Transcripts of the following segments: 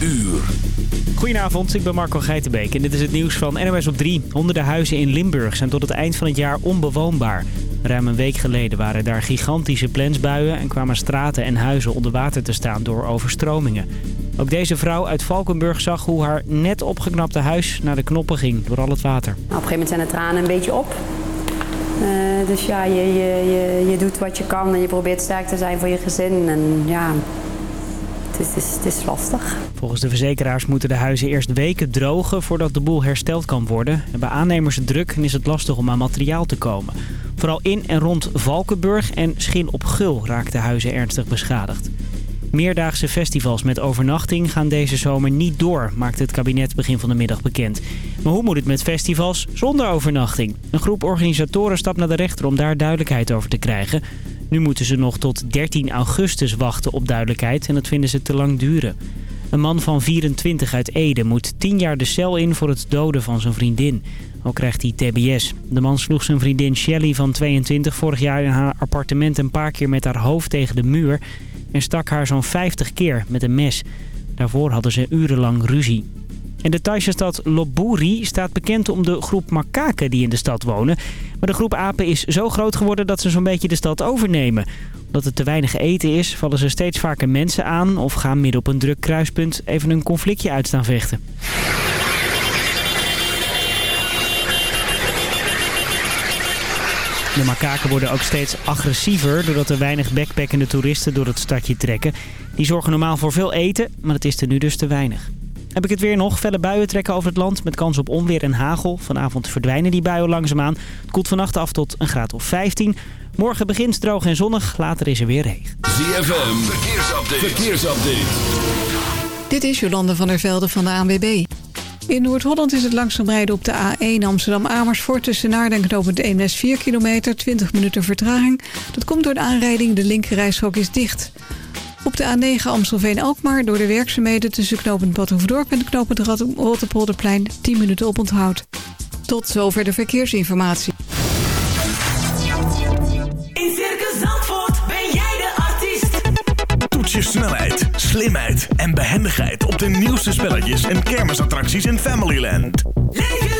uur. Goedenavond, ik ben Marco Geitenbeek en dit is het nieuws van NOS op 3. Honderden huizen in Limburg zijn tot het eind van het jaar onbewoonbaar. Ruim een week geleden waren daar gigantische plensbuien... en kwamen straten en huizen onder water te staan door overstromingen. Ook deze vrouw uit Valkenburg zag hoe haar net opgeknapte huis naar de knoppen ging door al het water. Nou, op een gegeven moment zijn de tranen een beetje op. Uh, dus ja, je, je, je, je doet wat je kan en je probeert sterk te zijn voor je gezin. En ja, het is, is, lastig. Volgens de verzekeraars moeten de huizen eerst weken drogen voordat de boel hersteld kan worden. En bij aannemers druk is het lastig om aan materiaal te komen. Vooral in en rond Valkenburg en Schin op Gul raakten huizen ernstig beschadigd. Meerdaagse festivals met overnachting gaan deze zomer niet door, maakt het kabinet begin van de middag bekend. Maar hoe moet het met festivals zonder overnachting? Een groep organisatoren stapt naar de rechter om daar duidelijkheid over te krijgen. Nu moeten ze nog tot 13 augustus wachten op duidelijkheid en dat vinden ze te lang duren. Een man van 24 uit Ede moet 10 jaar de cel in voor het doden van zijn vriendin. Ook krijgt hij tbs. De man sloeg zijn vriendin Shelly van 22 vorig jaar in haar appartement een paar keer met haar hoofd tegen de muur... en stak haar zo'n 50 keer met een mes. Daarvoor hadden ze urenlang ruzie. En de Thaise stad Lopburi staat bekend om de groep makaken die in de stad wonen. Maar de groep apen is zo groot geworden dat ze zo'n beetje de stad overnemen. Omdat het te weinig eten is, vallen ze steeds vaker mensen aan... of gaan midden op een druk kruispunt even een conflictje uitstaan vechten. De makaken worden ook steeds agressiever doordat er weinig backpackende toeristen door het stadje trekken. Die zorgen normaal voor veel eten, maar het is er nu dus te weinig. Heb ik het weer nog. Felle buien trekken over het land met kans op onweer en hagel. Vanavond verdwijnen die buien langzaamaan. Het koelt vannacht af tot een graad of 15. Morgen begint droog en zonnig. Later is er weer regen. ZFM, verkeersupdate. verkeersupdate. Dit is Jolande van der Velde van de ANWB. In Noord-Holland is het langzaam rijden op de A1 Amsterdam-Amersfoort... tussen Naarden en knooppunt Eemnes 4 kilometer, 20 minuten vertraging. Dat komt door de aanrijding, de linkerrijstrook is dicht. Op de A9 Amstelveen-Alkmaar door de werkzaamheden... tussen knooppunt Badhoevedorp en knooppunt Rotterpolderplein 10 minuten op onthoud. Tot zover de verkeersinformatie. In Circus Zandvoort ben jij de artiest. Toets je snelheid, slimheid en behendigheid op de nieuwste spelletjes en kermisattracties in Familyland. Leef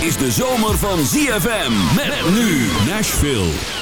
Is de zomer van ZFM. Met nu Nashville.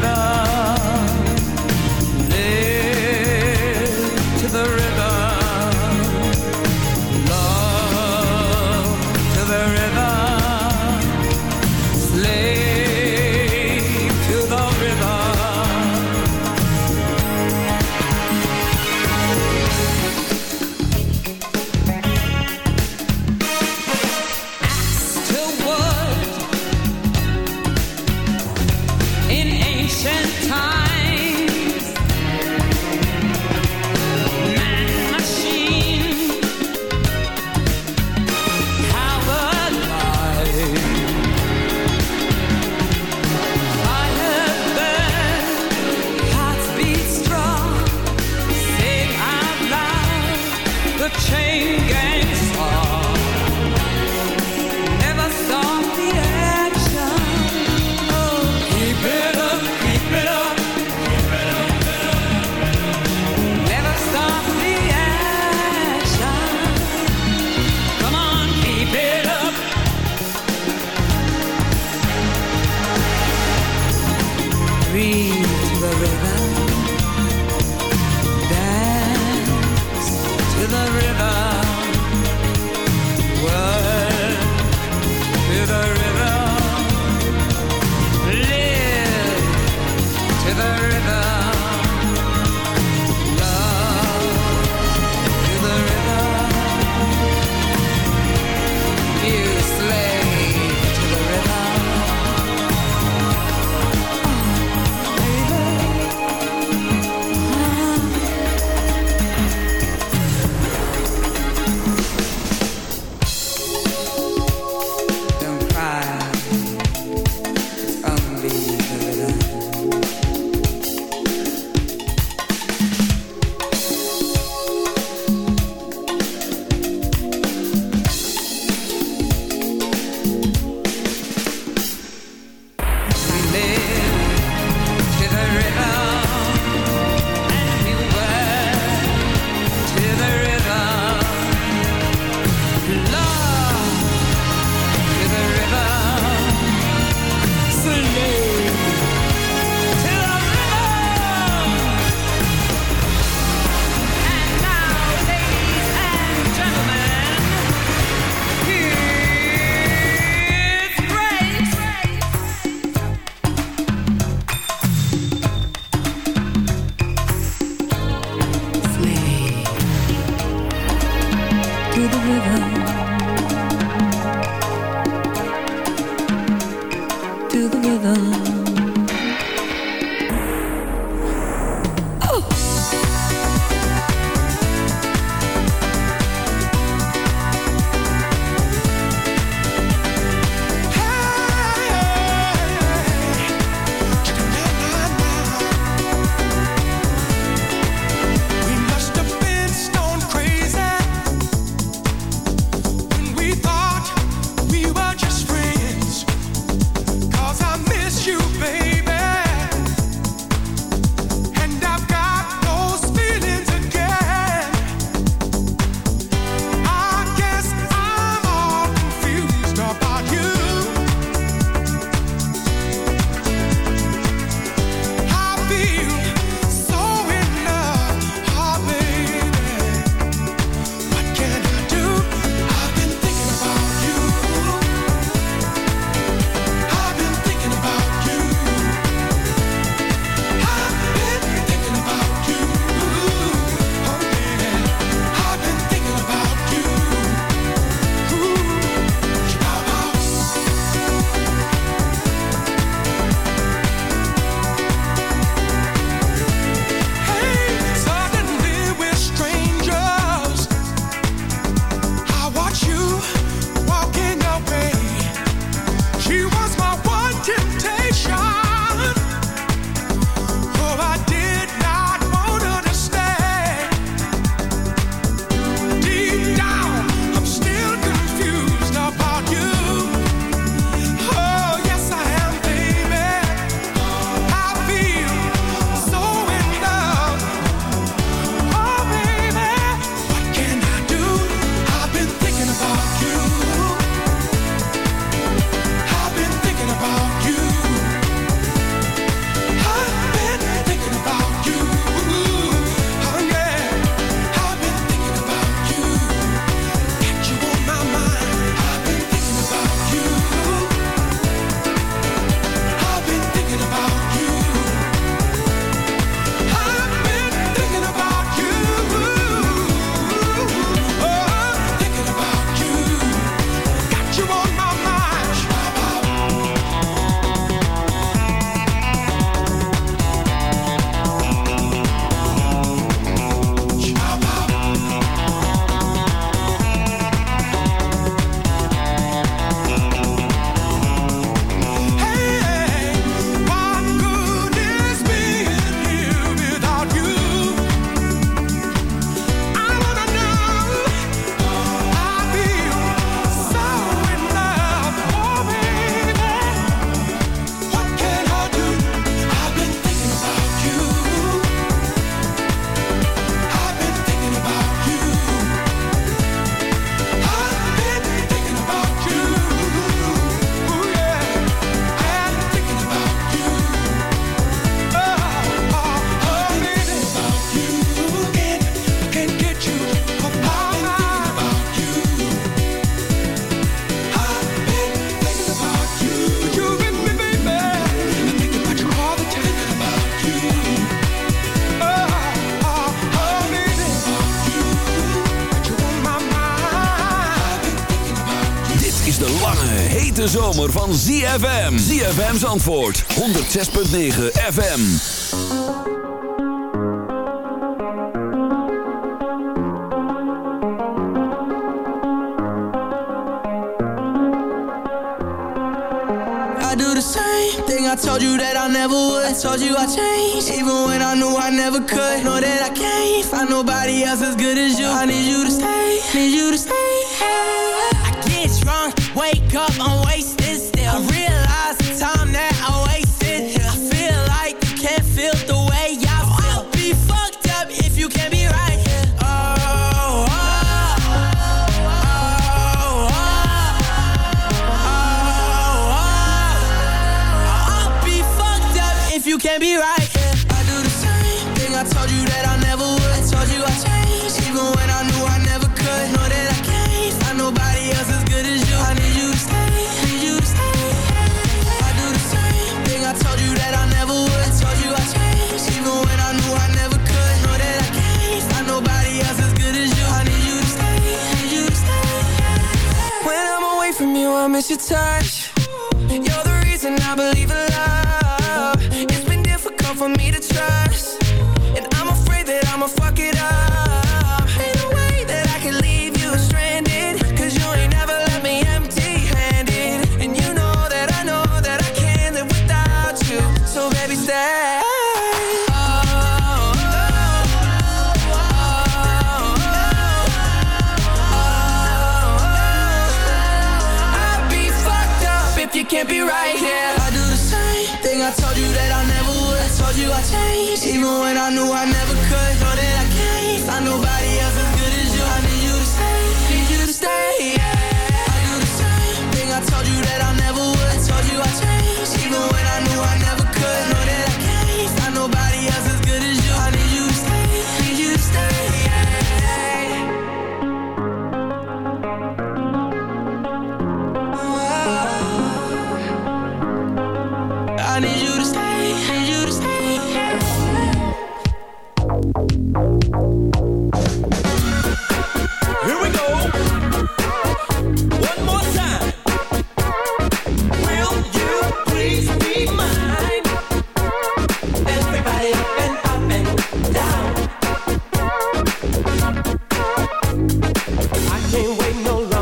together. zomer van ZFM. ZFM's antwoord. 106.9 FM. I do the same thing I told you that I never would. I told you I changed. Even when I knew I never could. Know that I can't find nobody else as good as you. right, yeah. I do the same thing. I told you that I never would. I told you I'd change, Even when I knew I never could. Know that I can't find nobody else as good as you. I need you to stay, need you to stay. I do the same thing. I told you that I never would. I told you I'd change, Even when I knew I never could. Know that I can't find nobody else as good as you. I need you to stay, need you to stay. When I'm away from you I miss your touch.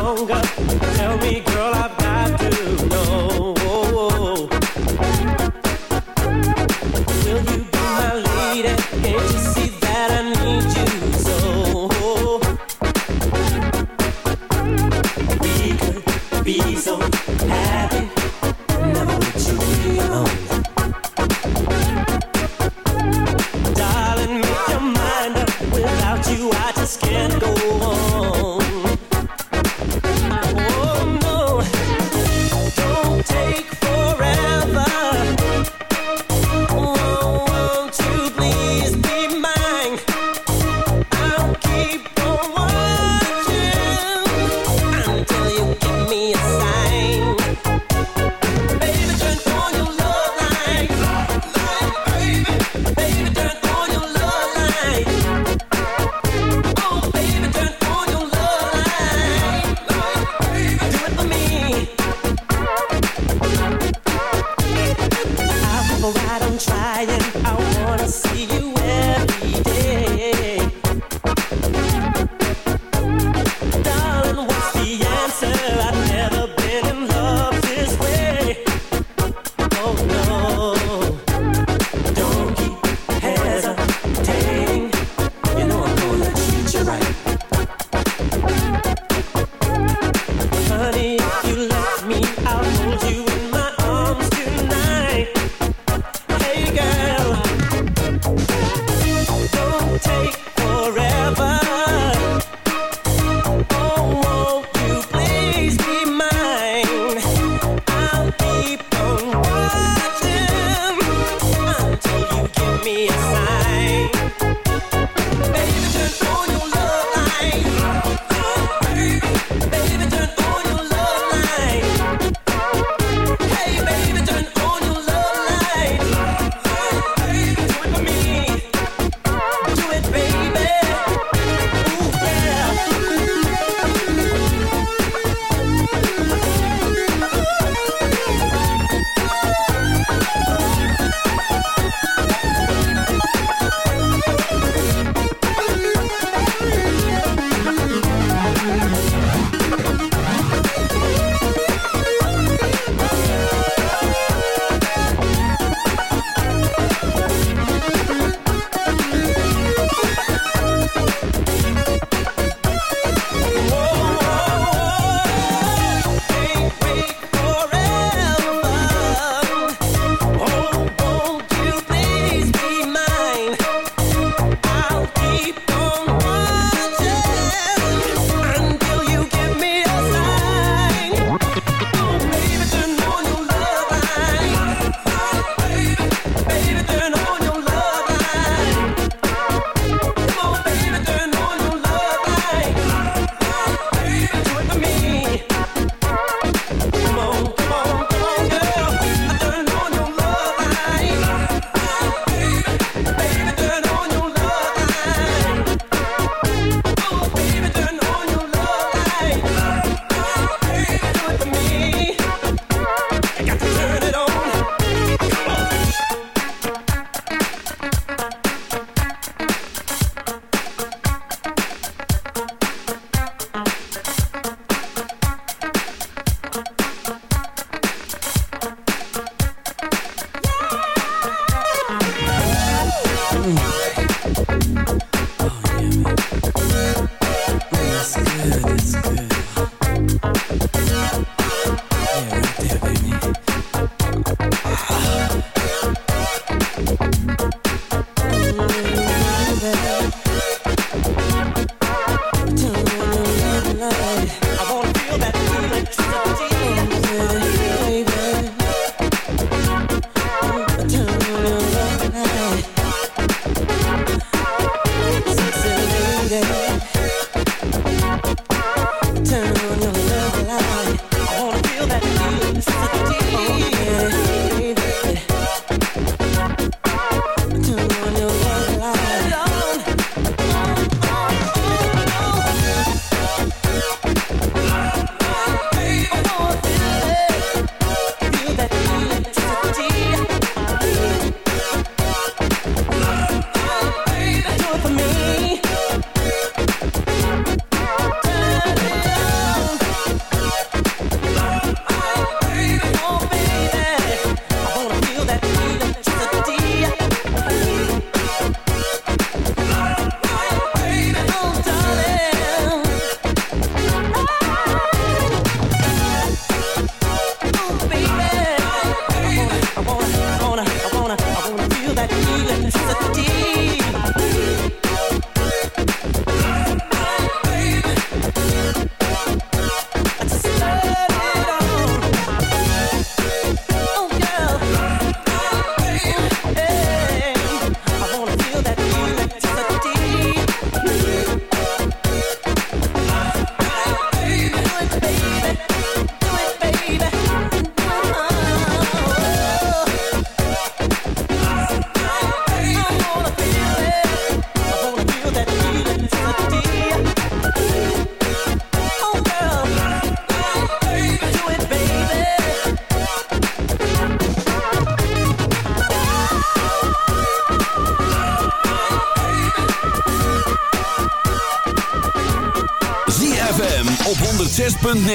longer. Tell me, girl, I've got.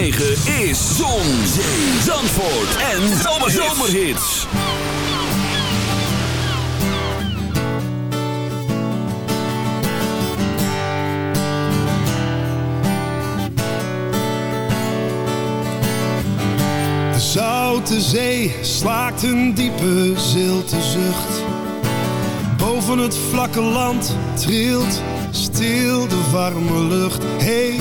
106.9 is Zon, Zee, Zandvoort en Zomerhits. De Zoute Zee slaakt een diepe zilte zucht. Boven het vlakke land trilt stil de warme lucht. Hey,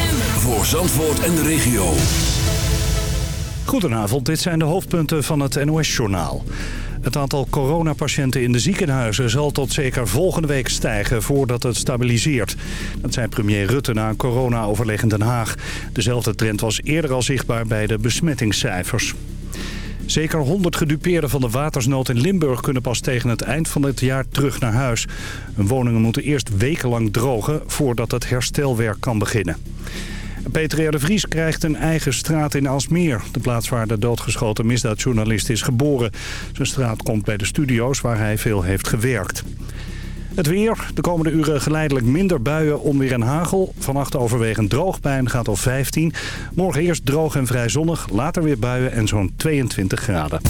Voor Zandvoort en de regio. Goedenavond, dit zijn de hoofdpunten van het NOS-journaal. Het aantal coronapatiënten in de ziekenhuizen zal tot zeker volgende week stijgen voordat het stabiliseert. Dat zei premier Rutte na een corona-overleg in Den Haag. Dezelfde trend was eerder al zichtbaar bij de besmettingscijfers. Zeker 100 gedupeerden van de watersnood in Limburg kunnen pas tegen het eind van het jaar terug naar huis. Woningen moeten eerst wekenlang drogen voordat het herstelwerk kan beginnen. Peter de Vries krijgt een eigen straat in Alsmeer. De plaats waar de doodgeschoten misdaadjournalist is geboren. Zijn straat komt bij de studio's waar hij veel heeft gewerkt. Het weer. De komende uren geleidelijk minder buien, onweer en hagel. Vannacht overwegend droog bij een gaat of 15. Morgen eerst droog en vrij zonnig. Later weer buien en zo'n 22 graden.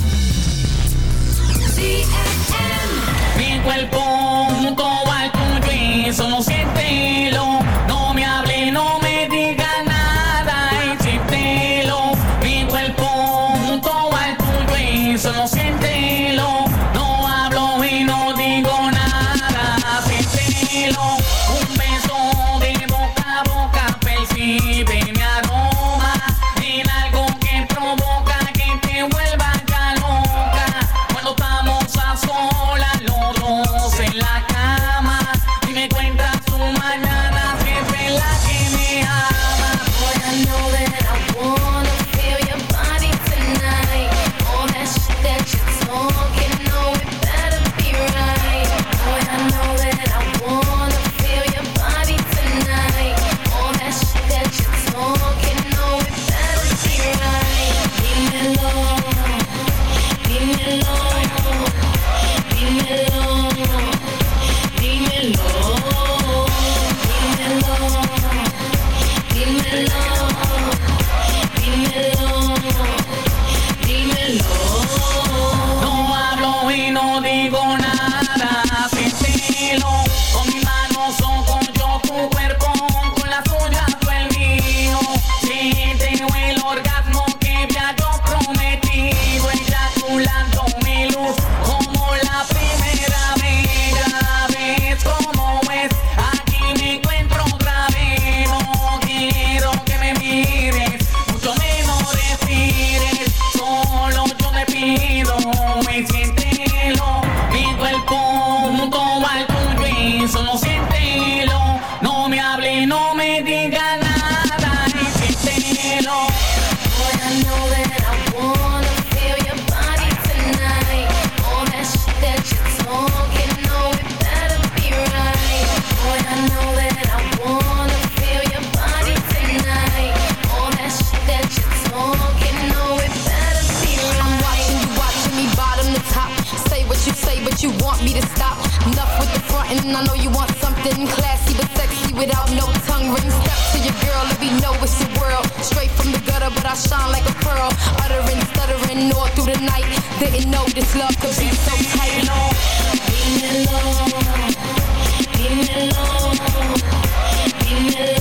Dímelo, dímelo, dímelo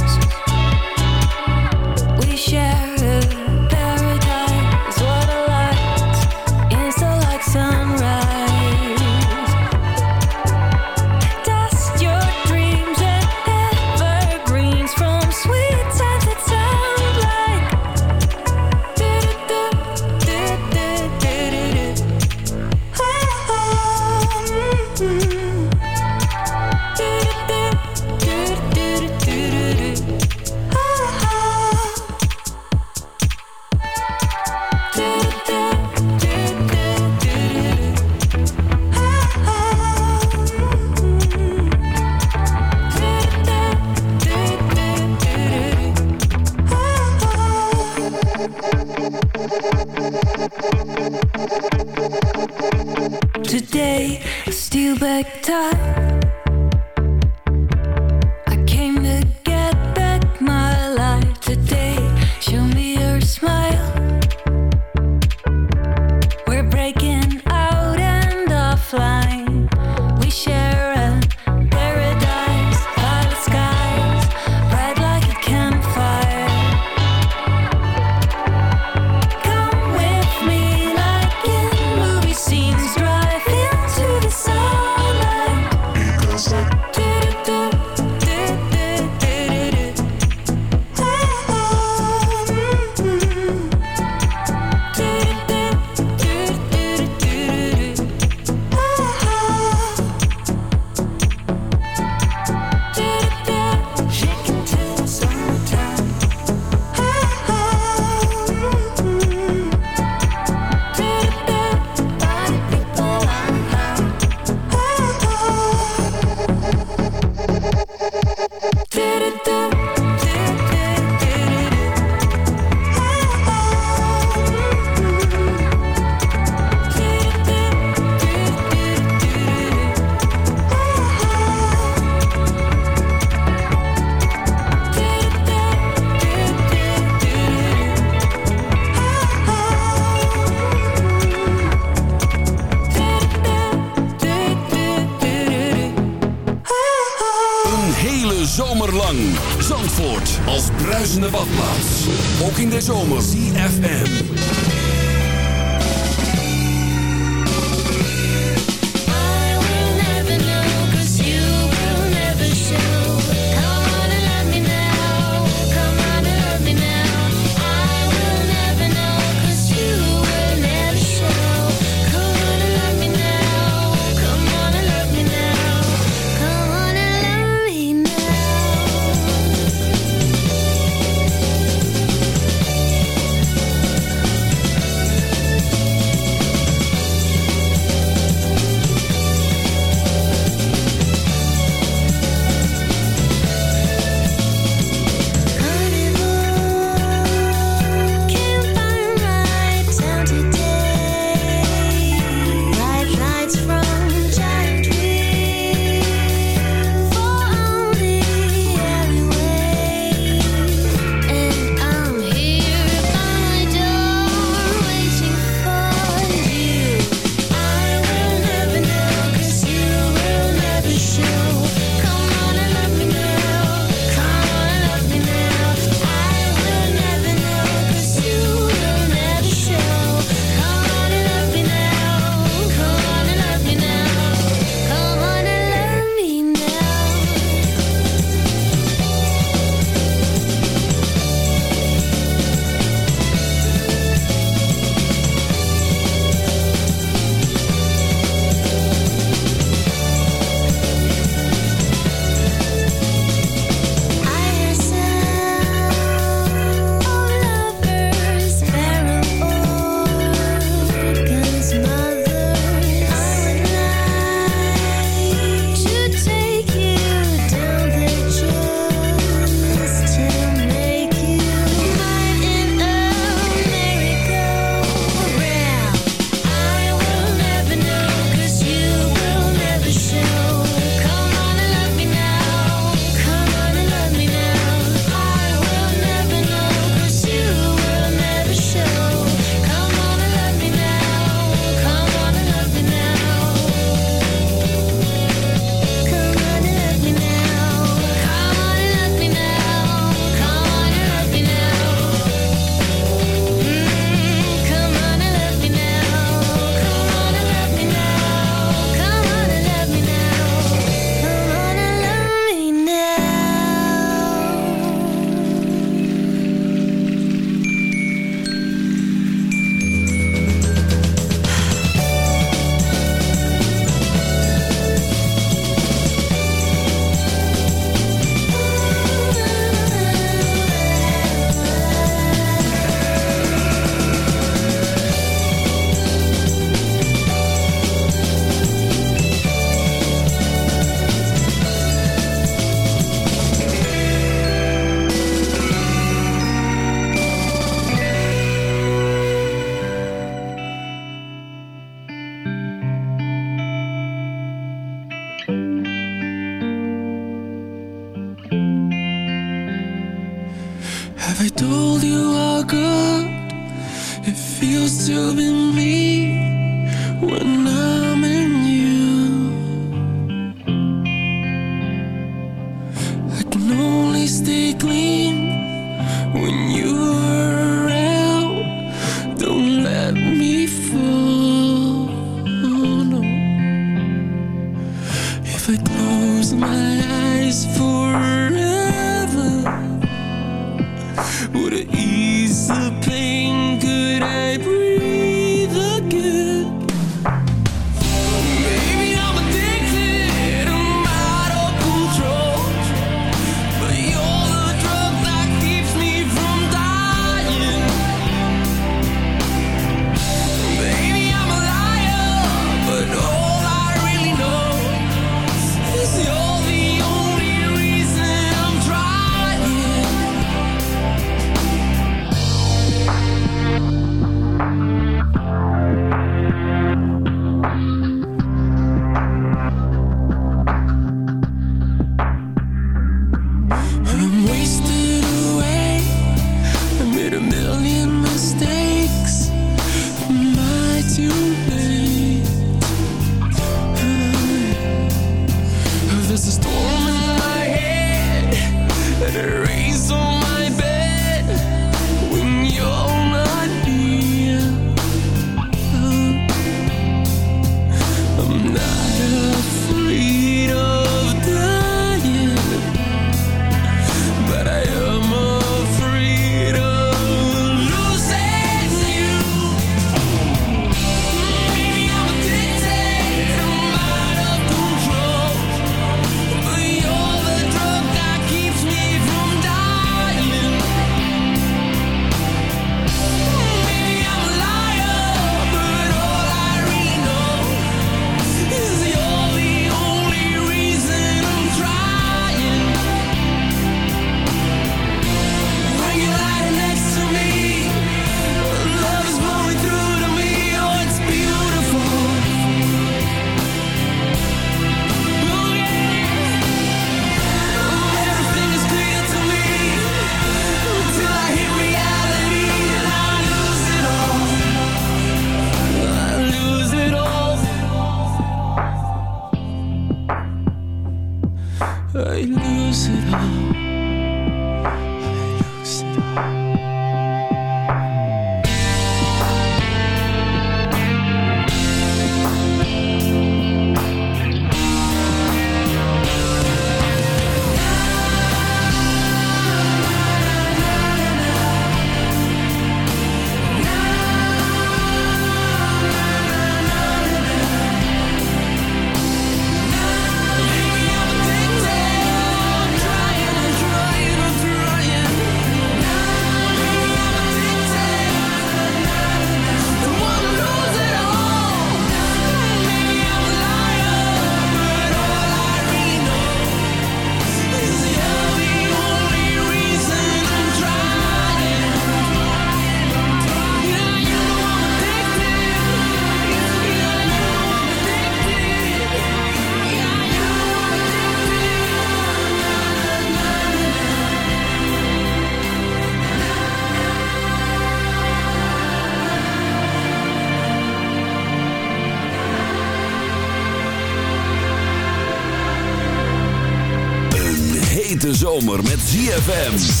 ZFM.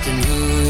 lost who